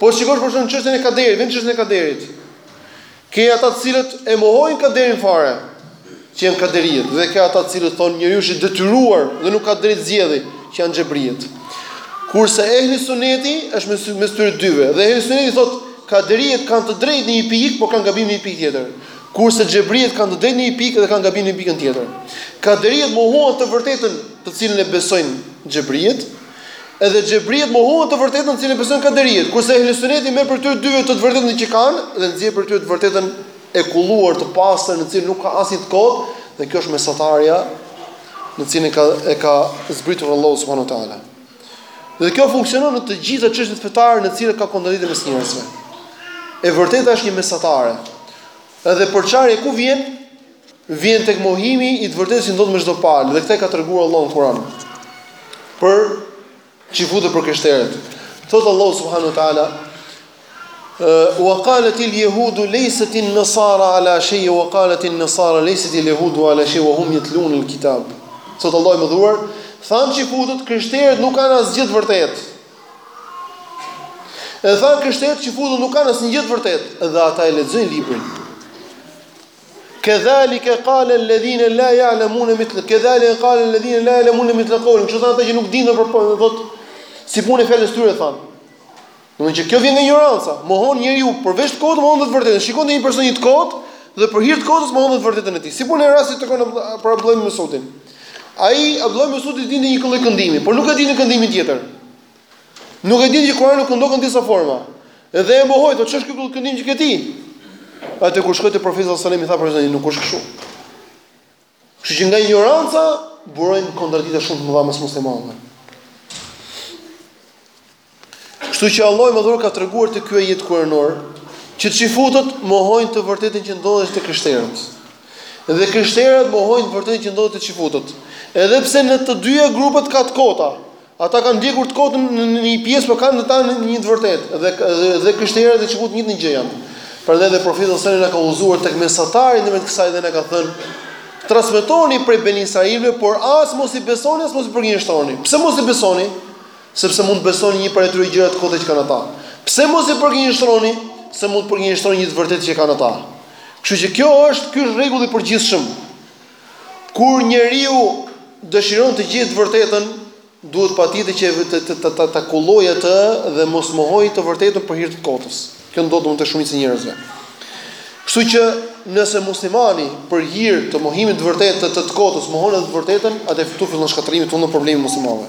A: Po shikosh për shembull çështjen e kaderit, vetëm çështjen e kaderit. Ke ata të cilët e mohojnë kaderin fare, që janë kaderiet, dhe ke ata të cilët thonë njeriu është i detyruar dhe nuk ka drejtë zgjedhje, që janë xhebriet. Kurse ehli suneti është mes tyre dyve, dhe ehli suneti thotë kaderiet kanë të drejtë në një pikë, por kanë gabim në një pikë tjetër. Kurse xhebriet kanë të drejtë në një pikë dhe kanë gabim në pikën tjetër. Kaderiet mohuan të vërtetën, të cilën e besojnë xhebriet, Edhe xhebrijet mohuan të vërtetën të cilën besojnë kaderijet, kurse ehlusuneti merr prej tyre dyve të vërtetën që kanë dhe nxjerr prej tyre të vërtetën e kulluar të pastër në të cilën nuk ka asnjë të kotë dhe kjo është mesatarja në cilën ka e ka zbritur Allahu subhanahu wa taala. Dhe kjo funksionon në të gjitha çështjet fetare në të cilat ka kontradiktë mes njerëzve. E vërteta është një mesatare. Edhe përçarja ku vjen? vjen tek mohimi i të vërtetës që ndodh me çdo palë dhe këtë e ka treguar Allahu në Kur'an. Për çifutët, për krishterët. Thotë Allahu subhanahu wa taala wa qalat al yahud laysat an nasara ala shay wa qalat an nasara laysat al yahud ala shay wa hum yatlun al kitab. Thotë Allahu i madhëruar, thanë çifutët krishterët nuk kanë asgjë të vërtetë. E thanë krishterët çifutët nuk kanë asnjë gjë të vërtetë dhe ata e lexojnë librin. Kedhalike qale alladhina la ya'lamun, kedhalike qale alladhina la ya'lamun mithl qawlihim. Kështu thanë ata që nuk dinë pra, thot, si puna e fjalës tyre thanë. Domethënë që kjo vjen nga injoranca. Mohon njeriu përveç të kotës mohon edhe të vërtetën. Shikon te një person një të kotë dhe për hir të kotës mohon edhe të vërtetën e tij. Si puna e rastit që treguam për Abdullah ibn Mas'udin. Ai Abdullah ibn Mas'udi dinte një lloj këndimi, por nuk e dinte këndimin tjetër. Nuk e dinte që Kurani këndohet në disa forma. Dhe e mohoi, thotë, ç'është ky këndim që ke ti? Atëherë kur shkoi te profeti sallallahu alajhi wasallam i tha profetit, nuk është kështu. Kështu që nga injoranca burojnë kontradikta shumë të mëdha mes muslimanëve. Kështu që Allahu i madhëruar ka treguar te ky ajet kuranor që çifutët mohojnë të vërtetën që ndodhet te krishterët. Dhe krishterët mohojnë të vërtetën që ndodhet te çifutët. Edhe pse në të dyja grupet ka të kota, Ata kanë ndjekur të kotën në një pjesë, por kanë ata në një të vërtetë dhe dhe krishterët dhe çifutët e njëjta gjë janë. Prandaj dhe profeti sallallahu alajhi wasallam na ka udhëzuar tek mesatarja në mes të kësaj dhe na ka thënë transmetoni prej Beni Israilëve, por as mos i besoni, as mos i përgënjeshtroni. Pse mos i besoni? Sepse mund të besoni një prej atyre gjërave të kota që kanë ata. Pse mos i përgënjeshtroni? Se mund të përgënjeshtroni një të vërtetë që kanë ata. Kështu që kjo është ky është rregulli i përgjithshëm. Kur njeriu dëshiron të gjejë të vërtetën, duhet patjetër që të të të ta kullojë atë dhe mos mohojë të vërtetën për hir të kotës. Kjo ndodh dëm te shumica e njerëzve. Kështu që nëse muslimani për hir të mohimit të vërtetë të të të kotës mohon edhe të vërtetën, atëherë këtu fillon shkatërrimi këtu është problemi i muslimanëve.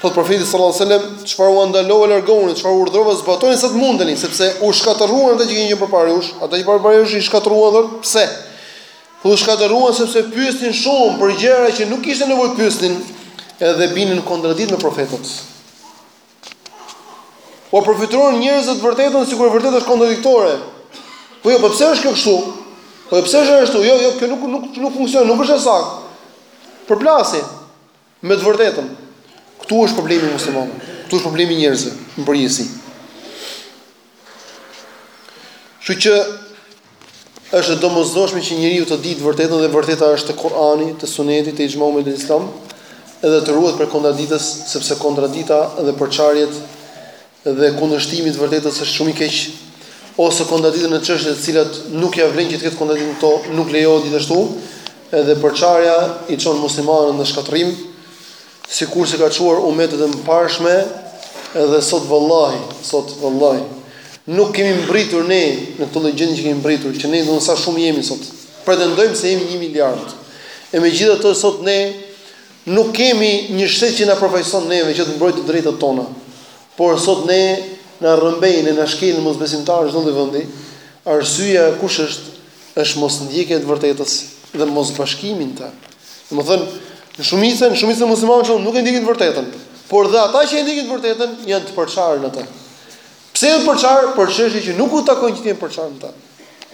A: Thot profeti sallallahu alajhi wasallam, çfarë ua ndalova largoni, çfarë u urdhërova zbatoni sa të mundeni, sepse u shkatërruan ata që kanë qenë përpara jush, ata që përpara jush u shkatërruan thot, pse? U shkatërruan sepse pyesnin shumë për gjëra që nuk kishte nevojë të pyesnin, edhe binin në kontradiktë me profetët. Po përfytyruan njerëzit të vërtetën sikur e vërteta është kontradiktore. Po jo, po pse është kjo kështu? Po pse është ashtu? Jo, jo, kjo nuk nuk nuk funksionon, nuk është e saktë. Përplasin. Me të vërtetën, këtu është problemi i muslimanëve, këtu është problemi i njerëzve në përgjithësi. Kështu që është e domosdoshme që njeriu të dijë të vërtetën dhe e vërteta është te Kur'ani, te Suneti, te Ixhmai i umetit islam, edhe të ruhet prej kontradiktës, sepse kontradikta dhe përçarjet dhe kundërshtimi i të vërtetës është shumë i keq, ose kontradikta në çështje të cilat nuk ia vlen që të ketë kontradiktë këto, nuk lejohet gjithashtu, edhe përçarja i çon muslimanët në shkatërrim, sikurse ka çuar umetet e mëparshme, edhe sot vallahi, sot vallahi, nuk kemi mbritur ne në këtë lloj gjendjeje që kemi mbritur, që ne ndonëse shumë jemi sot. Pretendojmë se jemi 1 miliard. E megjithatë sot ne Nuk kemi një shtet që na përfaqëson neve që të mbrojë të drejtat tona. Por sot ne na rrëmbejnë e na shkelin mosbesimtarë në çdo lloj vendi. Arsyeja kush është? Është mosndjekja e të vërtetës dhe mosbashkimi në të. Domethënë, në shumicën, në shumicën e muslimanët nuk e ndjekin të vërtetën, por dhe ata që e ndjekin të vërtetën janë të përçarë në të. Pse janë përçarë? Për çështje që nuk u takon që të jenë përçarë me ta.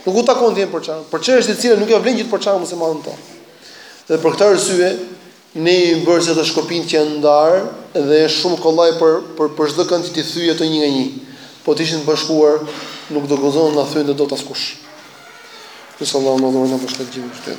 A: Nuk u takon të jenë përçarë. Për çështje të cilat nuk ia vlen që të përçahen muslimanët me ta. Dhe për këtë arsye ne jemi bërë si ata shkopinj që janë ndarë dhe është shumë kollaj për për për çdo kënd që t'i thyejë ato një nga një. Po të ishin të bashkuar, nuk do guxonte t'i thyente dot askush. Inshallah më dhuron apo shtat gjë këtu.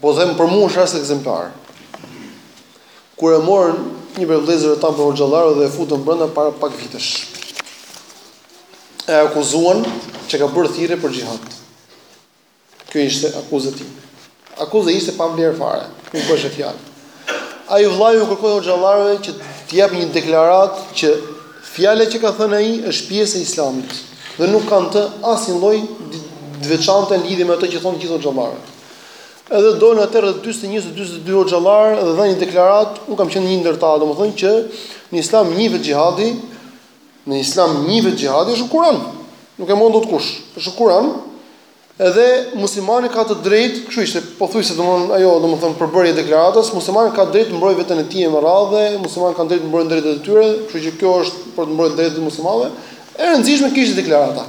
A: Po them për mua është rast ekzemplar. Kur e morën një prej vëllezërve tanë prej hoxhallarëve dhe e futën brenda para pak vitesh. E akuzuan që ka bërë thirrje për xhihad. Kjo ishte akuza e tij. Akuza ishte pa vlerë fare, nuk bëhej fjalë. Ai vëllai u kërkoi hoxhallarëve që të japin një deklaratë që fjala që ka thënë ai është pjesë e islamit dhe nuk ka në të asnjë lloj të veçante në lidhje me ato që thonë gjithë hoxhallarët. Edhe dolën aty rreth 41-42 hoxhallarë dhe dhanë një deklaratë, unë kam qenë një ndër ta, domethënë që në Islam njihet xhihadi, në Islam njihet xhihadi, është në Kur'an. Nuk e mohon dot kush. Është në Kur'an. Edhe muslimani ka të drejtë, kështu ishte, pothuajse domethënë ajo domethënë përbërja e deklaratës, muslimani ka drejtë të mbrojë veten e tij me radhë, muslimanët kanë drejtë të mbrojnë drejtat e tyre, kështu që kjo është për të mbrojtur drejtat e muslimanëve. E rëndësishme ishte deklarata.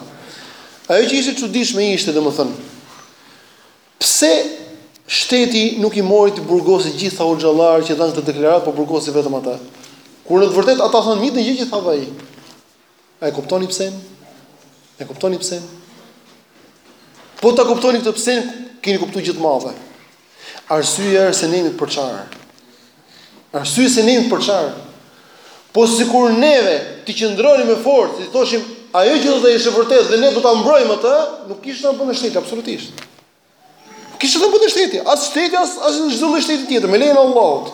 A: Ajo që ishte e çuditshme ishte domethënë Pse shteti nuk i mori t'i burgosë të gjithë hoxhallarët që dhanë këtë deklaratë, po burgosi vetëm atë? Kur në të vërtetë ata thanë të njëjtën gjë që tha ai. A e kuptoni psen? E kuptoni psen? Po ta kuptoni këtë pse, keni kuptuar gjë të madhe. Arsyeja është se ne jemi të përçarë. Arsyeja se ne jemi të përçarë. Po sikur neve t'i qëndronim me forcë, i thoshim ajo që tha është e vërtetë dhe ne do ta mbrojmë atë, nuk kishte ç'të bënte shteti absolutisht. S'kishte ç'të bënte shteti, as shteti as as çdo lloj shteti tjetër, me lejen e Allahut.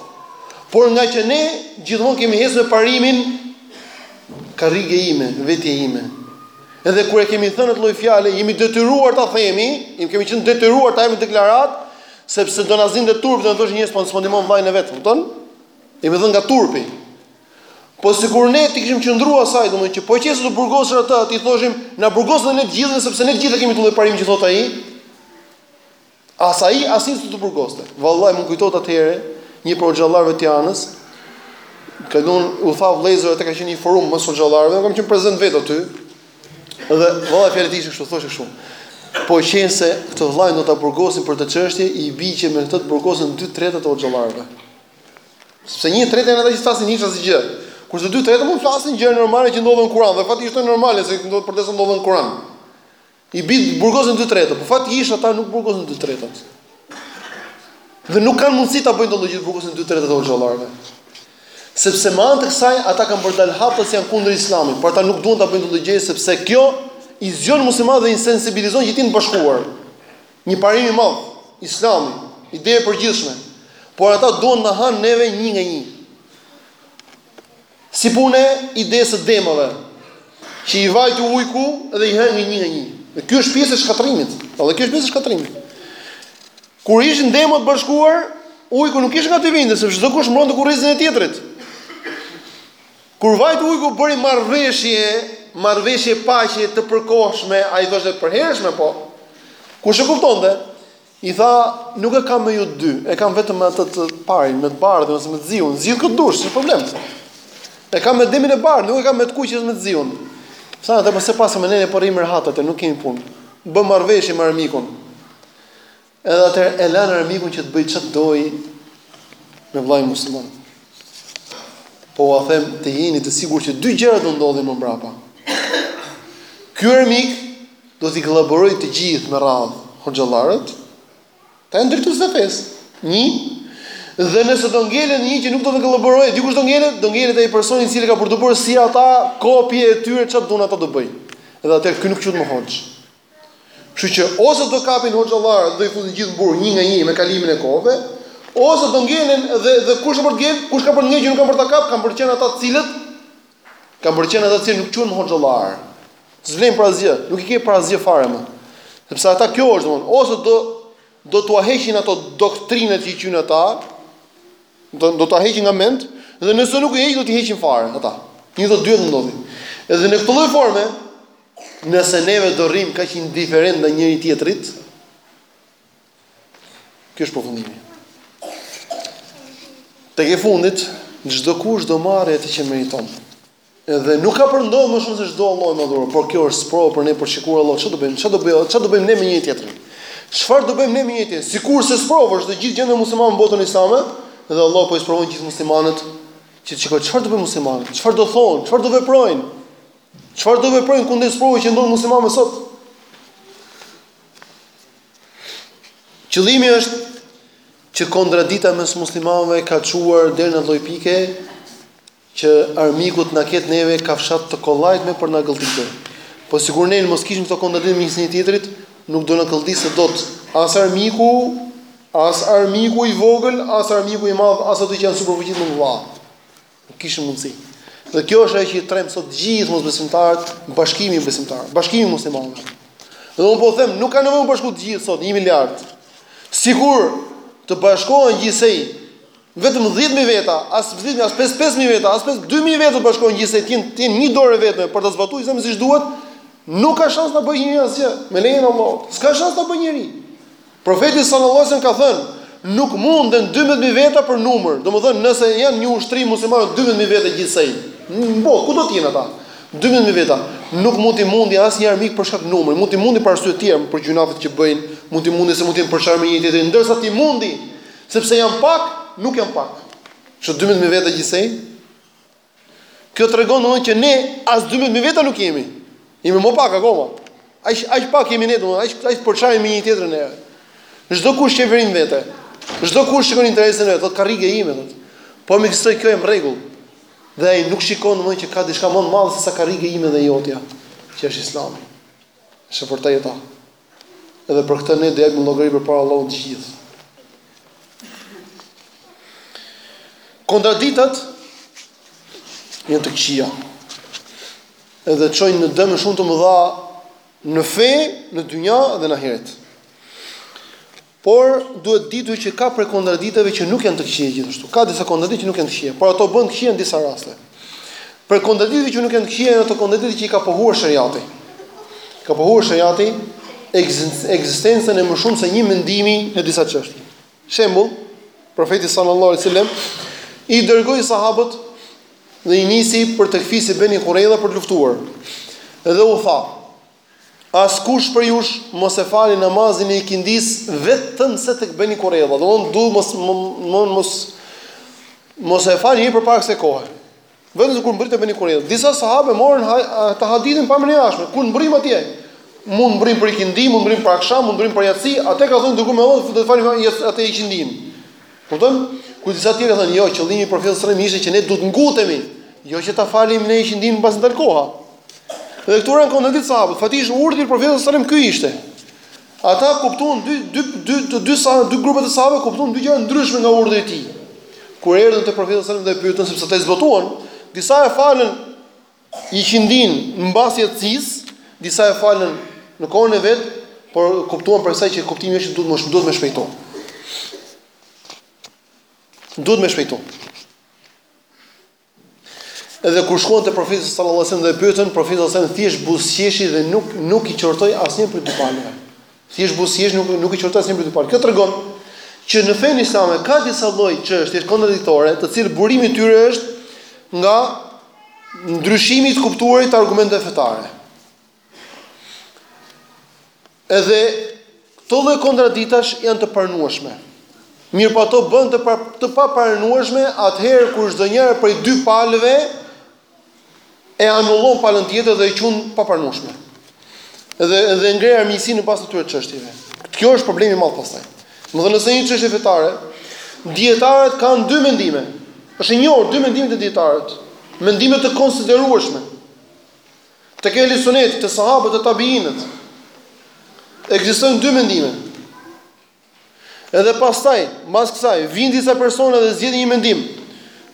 A: Por nga që ne gjithmonë kemi ecur me parimin karrigia ime, vetja ime. Edhe kur e kemi thënë atë lloj fjale, jemi detyruar ta themi, jemi kemi qenë detyruar ta bëjmë deklaratë, Sepse do na zinte turpi do na thoshin njerëzit po s'ndihmon vllanë e vet, kupton? Jemi dhënë nga turpi. Po sikur ne t'i kishim qëndruar asaj, domethënë që po qe se të burgosur atë, t'i thoshim, na burgosni dhe ne të gjithë, sepse ne të gjithë e kemi atë lloj parimi që thotë ai, as ai, asnjë s'do të burgosej. Vallahi, më kujtohet atëhere, një prej hoxhallarëve të Tiranës, kështu u tha vllezër aty ka qenë një forum mes hoxhallarëve, kam qenë prezent vetë aty. Dhe valla fjalët e tij kështu thoshë kështu. Po qe se këtë vllajën do ta burgosin për këtë çështje, i bi që me këtë të burgosen 2/3 të hoxhallarëve. Sepse 1/3 janë ata që s'flasin hiç asgjë. Kurse 2/3 mund të flasin gjëra normale që ndodhen në Kur'an, dhe fakti është normale se ndodh për të se ndodhen në Kur'an. I bi të burgosen 2/3, po fakti është ata nuk burgosen 2/3. Dhe nuk kanë mundësi ta bëjnë dot të gjithë, të burgosen 2/3 të hoxhallarëve. Sepse me anë të kësaj ata kanë për të dalë haptas se janë kundër Islamit, por ata nuk duan ta bëjnë këtë gjë sepse kjo i zgjon muslimanët dhe i sensibilizon gjithë të bashkuar. Një parim i madh, Islami, ideja e përgjithshme. Por ata duan të na hanë neve një nga një. Si puna e idesë së demave, që i vajti ujku dhe i hëngri një nga një. Dhe kjo është pjesë e shkatrrimit. Edhe kjo është pjesë e shkatrrimit. Kur ishin demat të bashkuar, ujku nuk dinte nga t'i vinte, sepse çdokush mbronte kurrizin e tjetrit. Kur vajt ujku bëri marrëveshje, marrëveshje paqe të përkohshme, ai thoshte të përhershme po. Kush e kuptonte? I tha, nuk e kam me ju të dy, e kam vetëm me atë të parin, me të bardhën ose me të ziun, zgjidh kë të dush, s'ka problem. E kam me demin e bardhë, nuk e kam me të kuqin ose me të ziun. Tha, atëherë përse, pa s'e ka me ne, ne po rrimë rehat, ata, nuk kemi punë. Bënë marrëveshje me armikun. Edhe atëherë e lanë armikun që të bëjë çfarë t'dojë me vllain musliman. Po ua them të jeni të sigurt që dy gjëra do ndodhin më mbrapa. Ky armik do t'i kollaboroj të gjithë me radhë hoxhallarët, ata janë drejtues të fesë. Një, dhe nëse do ngelen një që nuk do të kollaborojë, dikush do ngelet, do ngelet ai personi i cili ka për të bërë si ata kopje e tyre çfarë dun ata të bëjnë. Edhe atëherë ky nuk qut më hoxh. Kështu që ose do kapin hoxhallarët do i futin gjithë në burg një nga një me kalimin e kohëve, ose do ngelen dhe dhe kush është për të ngel, kush ka për të ngel që nuk kanë për ta kap, kanë për të qenë ata të cilët kanë për të qenë ata të cilët nuk quhen hoxhallar. S'vlejnë për asgjë, nuk i ke për asgjë fare më. Sepse ata kjo është domethënë, ose do do t'ua heqin ato doktrinat që i quajnë ata, do do ta heqin nga mendja dhe nëse nuk i heqin do t'i heqin fare ata. Një nga të dyja do të ndodhin. Edhe në këtë lloj forme, Nëse neve do rrim kaq indiferent ndaj njëri-tjetrit, ky është përfundimi. Tek e fundit, çdokush do marrë atë që meriton. Edhe nuk ka për ndodh më shumë se ç'do Allahu i madhëruar, por kjo është sprovë për ne për shikuar Allahu, çfarë do bëjmë? Çfarë do bëjmë? Çfarë do bëjmë ne me një tjetrin? Çfarë do bëjmë ne me një tjetrin? Sikur se sprovë është dhe gjithë gjendja muslimanëve në botën islame, dhe Allahu po i sprovon gjithë muslimanët që të shikojë çfarë do bëjnë muslimanët, çfarë do thonë, çfarë do veprojnë. Çfarë do veprojnë kundër sprovave që ndodhin muslimanëve sot? Qëllimi është që kontradita mes muslimanëve ka çuar deri në lloj pike që armiku të na ketë neve kafshatë të kollajt me për na gëlltitur. Po sikur ne mos kishim këto kontradita mes njëri-tjetrit, nuk do na gëlltiste dot as armiku, as armiku i vogël, as armiku i madh, as ato që janë superfuqi të mëdha. Nuk kishin mundësi. Dhe kjo është ajo që i tremb sot gjithë mosbesimtarët, bashkimi i besimtarëve, bashkimi i muslimanëve. Dhe unë po them, nuk ka nevojë të bashkohen të gjithë sot 1 miliard. Sikur të bashkohen gjithsej vetëm 10000 veta, as 10000, as 5000 veta, as 2000 veta të bashkohen gjithsej të jenë një dorë e vetme për ta zbatuar Islamin siç duhet, nuk ka shans ta bëjë njeri asgjë. Me lejen e Allahut, s'ka shans ta bëjë njeri. Profeti sallallahu alejhi ue sellem ka thënë, nuk munden dymbëdhjetë mijë veta për numër, domethënë nëse janë një ushtri muslimane dymbëdhjetë mijë veta gjithsej, në botë kudo të jenë ata, dymbëdhjetë mijë veta, nuk mund t'i mundi asnjë armik për shkak të numrit, mund t'i mundi për arsye të tjera, për gjynahet që bëjnë, mund t'i mundi se mund të jenë përçarë me njëri-tjetrin, ndërsa t'i mundi sepse janë pak, nuk janë pak. Kështu dymbëdhjetë mijë veta gjithsej. Kjo tregon domethënë që ne as 12 mijë veta nuk jemi. Jemi më pak akoma. Aq aq pak jemi ne domethënë, aq aq përçarë me njëri-tjetrin ne. Çdokush qëron veten. Çdokush shikon interesin e vet, thotë karrigia ime thotë. Po më qe kjo jam në rregull. Dhe ai nuk shikon domethënë që ka diçka më të madhe sesa karrigia ime dhe jotja, që është Islami. Është e vërteta. Edhe për këtë ne do japim llogari përpara Allahut të gjithë. Kontraditat janë të këqija. Edhe çojnë në dëme shumë të mëdha në fe, në dynja dhe në ahiret. Por, duhet ditur që ka prej kontraditave që nuk janë të këqija gjithashtu. Ka disa kontradita që nuk janë të këqija, por ato bëhen të këqija në disa raste. Prej kontraditave që nuk janë të këqija janë ato kontradita që i ka pohuar sheriati. Ka pohuar sheriati ekzistencën e më shumë se një mendimi në disa çështje. Shembull, profeti sallallahu alejhi ue sellem i dërgoi sahabët dhe i nisi për tek fisi Beni Kurejdha për të luftuar. Dhe u tha, Askush prej jush mos e fali namazin e ikindisë vetëm se tek Beni Kurejdha, domethënë mos mos mos mos e fali njeri përpara kësaj kohe. Vetëm se kur mbrit te Beni Kurejdha. Disa sahabe morën këtë hadithin pamjen e jashtme, kur mbrim atje. Mund mbrim për ikindi, mund mbrim për aksham, mund mbrim për jaci, atë ka thënë domethënë do ta falim atje ikindinë. Kupton? Kurse disa të tjerë thanë, jo, qëllimi i profetit sallallahu alajhi wasallam ishte që ne duhet të ngutemi, jo që ta falim ne ikindinë mbas dal koha. Dhe këtu ranë në kontradiktë sahabët, faktikisht urdhri i profetit sallallahu alajhi wasallam ky ishte. Ata kuptuan dy dy dy të dy sa dy grupe të sahabëve kuptuan dy gjëra ndryshme nga urdhri i tij. Kur erdhën te profeti sallallahu alajhi wasallam dhe pyetën sepse ata e zbatuan, disa e falën ikindinë mbas jacisë, disa e falën në kohën e vet, por kuptuan prej kësaj që kuptimi është duhet me duhet me shpejtu. Duhet me shpejtu. Edhe kur shkuan te profeti sallallahu alajhi wasallam dhe pyetën, profeti sallallahu alajhi wasallam thjesht buzëqeshi dhe nuk nuk i qortoi asnjë prej dy palëve. Thjesht buzëqeshi nuk nuk i qortoi asnjë prej dy palëve. Kjo tregon që në fenë islame ka disa lloj çështjesh kontradiktore, të cilat burimi i tyre është nga ndryshimi i të kuptuarit të argumenteve fetare. Edhe këto lloj kontraditash janë të pranueshme. Mirëpo ato bëhen të pa, të papranueshme atëherë kur çdo njëra prej dy palëve e anullon palën tjetër dhe e qun papranueshme. Dhe dhe ngre armiqësi në bazë të këtyre çështjeve. Kjo është problemi i madh pastaj. Domethënë nëse një çështje fetare, dietarët kanë dy mendime. Është e njohur dy mendime te dietarët. Mendime të konsiderueshme. Tek ehli suneti, te sahabët, te tabiinët. Ekzistojnë dy mendime. Edhe pastaj, mbas kësaj, vijnë disa persona dhe zgjedhin një mendim.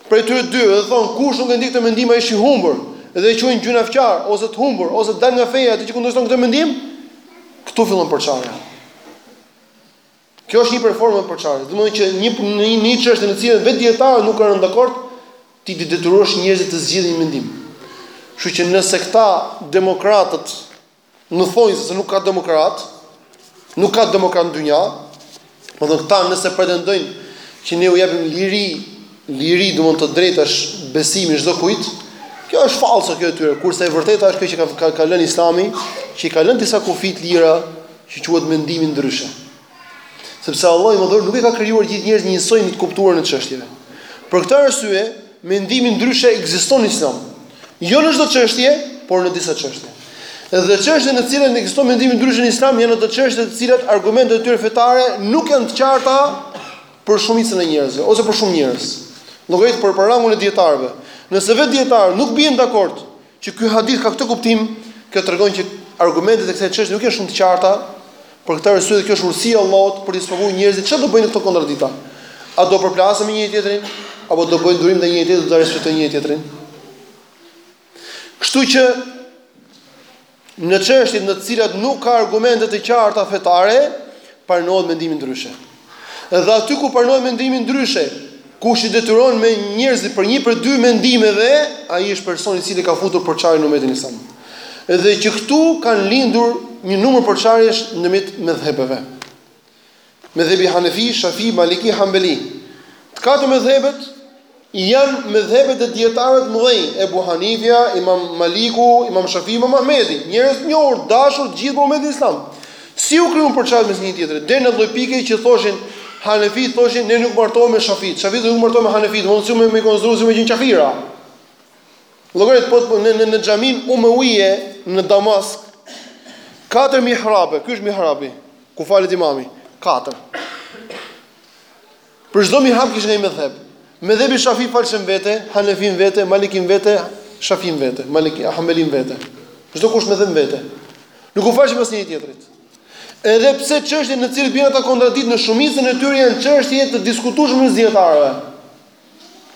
A: Prej këtyre dy, dhe thon, kush nuk e ndjek këtë mendim ai është i humbur, dhe e quajnë gjynafqar ose të humbur ose dal nga feja atë që kundërshton këtë mendim. Këtu fillon përçarja. Kjo është një prej formave të përçarjes. Domethënë që në në një çështje në cilën vetë dietarët nuk kanë rënë dakord, ti t'i detyrosh njerëzit të zgjidhin një mendim. Kështu që nëse këta demokratët Në thonjëza se nuk ka demokrat, nuk ka demokrat në dynja, por edhe këta nëse pretendojnë që ne u japim liri, liri domethënë të drejtash besimi çdokujt, kjo është falso kjo e tyre, kurse e vërteta është kjo që ka, ka, ka lën islami, që i ka lën disa kufij të lira që quhet mendimi ndryshe. Sepse Allahu i Madhëruar nuk i ka krijuar gjithë njerëzit njësoj në të kuptuarën e çështjeve. Për këtë arsye, mendimi ndryshe ekziston në Islam. Jo në çdo çështje, por në disa çështje. Dhe çështjet në të cilat ekziston mendimi ndryshe në Islam janë ato çështje të cilat argumentet e tyre fetare nuk janë të qarta për shumicën e njerëzve ose për shumë njerëz. Llogarit për rangun e dietarëve. Nëse vetë dietarët nuk bien dakord Që ky hadith ka këtë kuptim, kjo tregon që argumentet e kësaj çështje nuk janë shumë të qarta, për këtë arsye dhe kjo është urësia e Allahut për të sprovuar njerëzit çfarë do bëjnë në këto kontradikta. A do përplasen me njëri-tjetrin apo do bëjnë durim ndaj njëri-tjetrit, do ta respektojnë njëri-tjetrin? Kështu që në çështjet në të cilat nuk ka argumente të qarta fetare, pranohet mendimi ndryshe. Dhe aty ku pranohet mendimi ndryshe, kush i detyron me njerëzit për një prej dy mendimeve, ai është personi i cili ka futur përçarjen në umetin islam. Dhe që këtu kanë lindur një numër përçarjesh ndërmjet medhhebeve. Medhhebi Hanefi, Shafi, Maliki, Hambeli. Të katër medhhebet, Janë medhhebet e dijetarëve të mëdhenj, Ebu Hanifja, Imam Maliku, Imam Shafi, Imam Ahmedi, njerëz të njohur, të dashur të gjithë umetit islam. Si u krijuan përçarjet mes njëri-tjetrit, deri në atë lloj pike që thoshin Hanefit thoshin ne nuk martohemi me Shafit, Shafit nuk martohen me Hanefit, domethënë si me me konsideruar si me qenë qafira. Llogarit po në në në xhamin Umevije në Damask katër mihrabe, ky është mihrabi ku falet imami, katër. Për çdo mihrab kish nga një medhheb. Medhhebi Shafi falshin vete, Hanefit vete, Malikit vete, Shafit vete, Malik Hanbelit vete. Çdokush medhheb vete. Nuk u falshin pas njëri-tjetrit. Edhe pse çështjet në të cilat bien ata në kontradiktë në shumicën e tyre janë çështje të diskutueshme mes dijetarëve.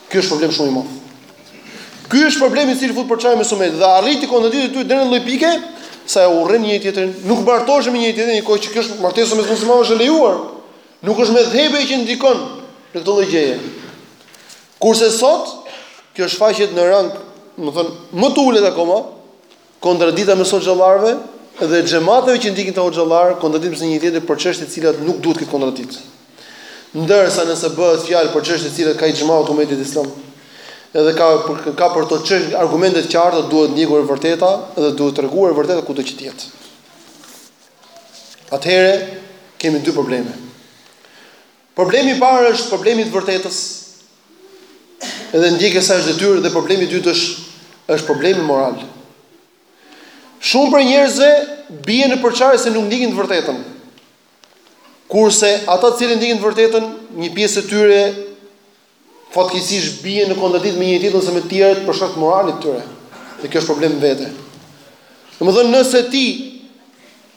A: Ky është problem shumë i madh. Ky është problemi i cili fut përçarje mes umetit dhe arriti kontradikta e tyre deri në atë lloj pike sa e urrenin njëri-tjetrin, nuk martoheshin me njëri-tjetrin, në një kohë që kjo është martesa mes muslimanëve është e lejuar. Nuk është medhhebi që ndikon në këtë lloj gjëje. Kurse sot kjo shfaqet në rang, domethënë, më të ulët akoma, kontradikta mes hoxhallarëve dhe xhemateve që ndjekin këta hoxhallarë, kontradiktë me njëri-tjetrin për çështje të cilat nuk duhet të ketë kontradiktë. Ndërsa nëse bëhet fjalë për çështje të cilat ka ixhma të umetit islam, edhe ka ka për to çështje argumente të qarta, duhet ndjekur e vërteta dhe duhet treguar e vërteta kudo që të jetë. Atëherë kemi dy probleme. Problemi i parë është problemi i të vërtetës. Edhe ndjekja e saj është detyrë dhe problemi i dytë është është problemi moral. Shumë prej njerëzve bien në përçarje se nuk ndjekin të vërtetën. Kurse ata të cilët ndjekin të vërtetën, një pjesë e tyre fatkeqësisht bien në kontradiktë me njëri-tjetrin ose me të tjerët për shkak të moralit të tyre. Dhe kjo është problem vete. Domethënë nëse ti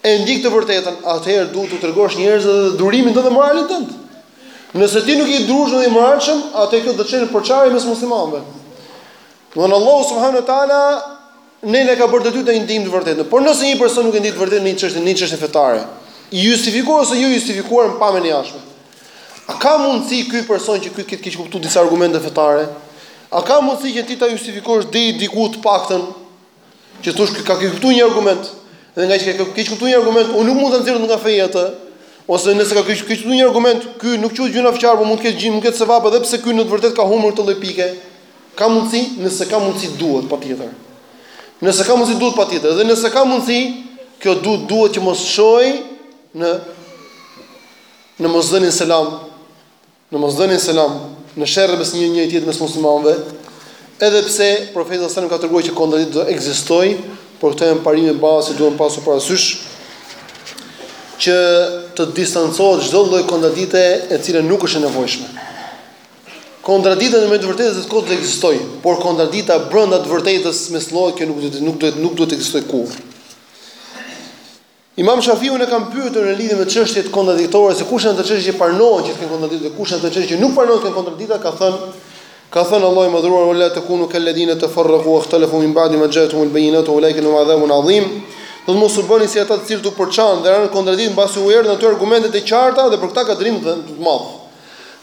A: e ndjek të vërtetën, atëherë duhet t'u tregosh njerëzve dhe durimin tënd dhe moralin tënd. Nëse ti nuk je i durueshëm dhe i moralshëm, atëherë kjo do të çelë përçarje mes muslimanëve. Domthonë Allahu subhanahu wa taala Ne na e ka bërë detyrë të ndjekim të vërtetën. Por nëse një person nuk e ndjek të vërtetën në një çështje, në një çështje fetare, i justifikuar ose jo i justifikuar në pamjen e jashtme. A ka mundësi ky person që ky t'i ketë keqkuptu disa argumente fetare? A ka mundësi që ti ta justifikosh deri diku të paktën që thush ky ka keqkuptu një argument? Dhe ngaqë ka keqkuptu një argument, unë nuk mund ta nxjerr nga feja atë. Ose nëse ka keqkuptu një argument, ky nuk quhet gjynahqar, por mund të ketë gjin, mund të ketë sevap edhe pse ky në të vërtetë ka humbur këtë lloj pike. Ka mundësi, nëse ka mundësi duhet patjetër. Nëse ka mundësi duhet patjetër dhe nëse ka mundësi, kjo duhet duhet që mos çojë në në mosdhënien selam, në mosdhënien selam, në sherr mes njëri-tjetrit mes muslimanëve. Edhe pse profeti sallallahu alajhi wasallam ka treguar që kontradikta do ekzistojë, por këto janë parime bazë që duhen pasur parasysh që të distancohet çdo lloj kontradikte e cila nuk është e nevojshme. Kontradikta në mes të vërtetës dhe të kotës do të ekzistojë, por kontradikta brenda të vërtetës mes llojit që nuk do të nuk do të nuk do të ekzistojë kurrë. Imam Shafiun e kanë pyetur në lidhje me çështjet kontradiktore se kush janë ato çështje që pranohen që kanë kontradiktë dhe kush janë ato çështje që nuk pranohen që kanë kontradikta, ka thënë ka thënë Allahu i madhruar wala takunu kal ladina tafarraqu wa ikhtalafu min ba'di ma ja'ahum al bayyinatu wa ulaika lahum adhabun adhim. Thotë mos u bëni si ata të cilët u përçanë dhe ranë në kontradiktë mbasi u erdhën ato argumentet e qarta dhe për këta ka dënim të madh.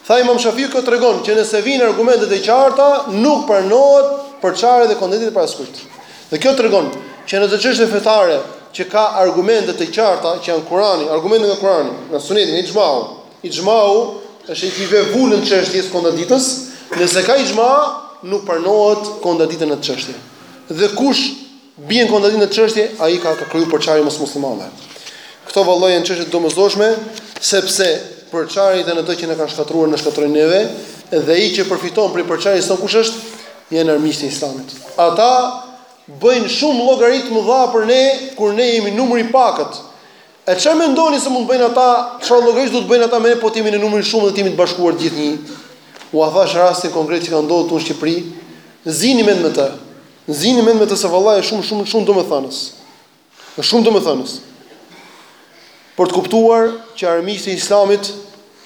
A: Tha Imam Shafiu kjo tregon që nëse vijnë argumentet e qarta, nuk pranohet përçarja dhe kontradikta prej askujt. Dhe kjo tregon që në ato çështje fetare që ka argumente të qarta që janë Kurani, argumente nga Kurani, nga Suneti, nga Ixhmau. Ixhmau është që i vë vulën çështjes së kontradiktës, nëse ka ixhma, nuk pranohet kontradikta në atë çështje. Dhe kush Bie në kontradiktë në atë çështje, ai ka ka kriju përçarje mes muslimanëve. Këto vallahi janë çështje të domosdoshme, sepse përçarjet janë ato që na kanë shkatërruar, na shkatërrojnë neve, dhe ai që përfiton prej përçarjes sonë kush është? Janë armiqtë e Islamit. Ata bëjnë shumë llogari të mëdha për ne kur ne jemi numër i pakët. E ça mendoni se mund të bëjnë ata, çfarë llogarish do të bëjnë ata me ne po të jemi ne numër i shumë dhe të jemi të bashkuar të gjithë një? Ua thashë rastin konkret që ka ndodhur këtu në Shqipëri, zini mend me të. Nxini mend me të se vallahi është shumë shumë shumë domethënës. Është shumë domethënës. Për të kuptuar që armiqtë e Islamit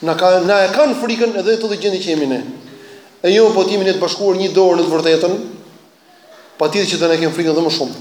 A: na ka na e kanë frikën edhe në këtë lloj gjendje që jemi ne. E jo po të jemi ne të bashkuar një dorë në të vërtetën, patjetër që do na e kenë frikën edhe më shumë.